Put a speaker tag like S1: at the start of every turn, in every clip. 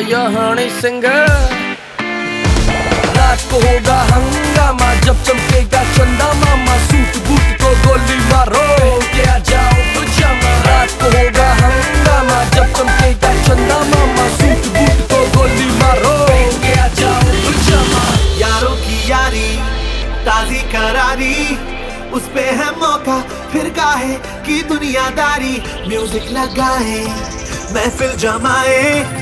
S1: या हनी सिंगर। रात को होगा हंगामा, जब चमकेगा चंदा मामा सूट बूट को गोली मारो। जाओ रात को होगा हंगामा, जब चमकेगा चंदा मामा सूट बूट को गोली मारो। जाओ
S2: यारों की यारी, ताजी करारी, उस पे है मौका, फिर काहे की दुनियादारी। म्यूज़िक लगाए, महफिल जमाए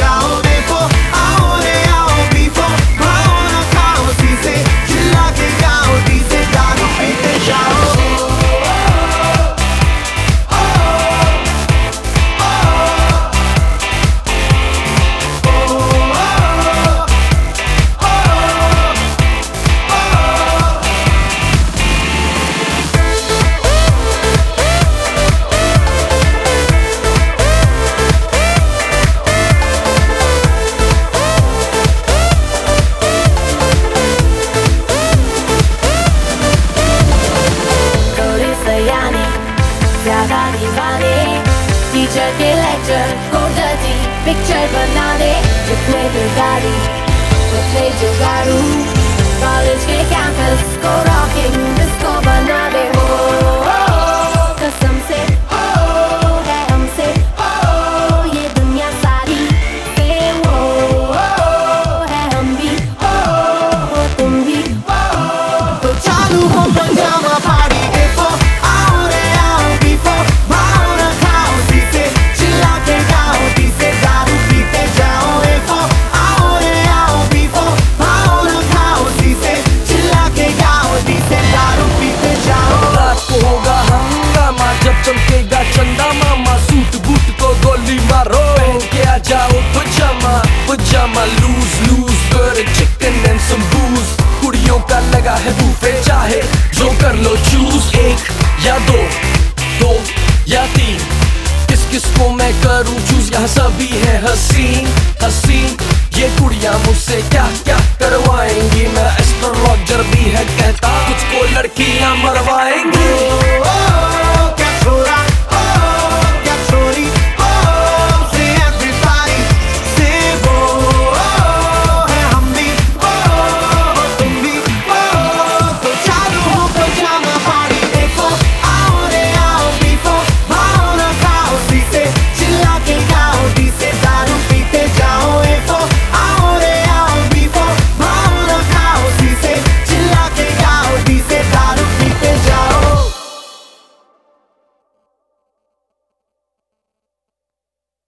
S3: टीचर के लेक्चर को पिक्चर बना दे जितने भी गाड़ी उतने जुगाड़ू कॉलेज के कैंपस को
S2: पजामा
S1: लूज लूज कर चिकन एंड सम बूज कुड़ियों का लगा है बूफे, चाहे जो कर लो चूज़ एक या दो दो या तीन. किस किस को मैं करूँ? चूज़ यहाँ सभी है हसीन हसीन. ये कुड़िया मुझसे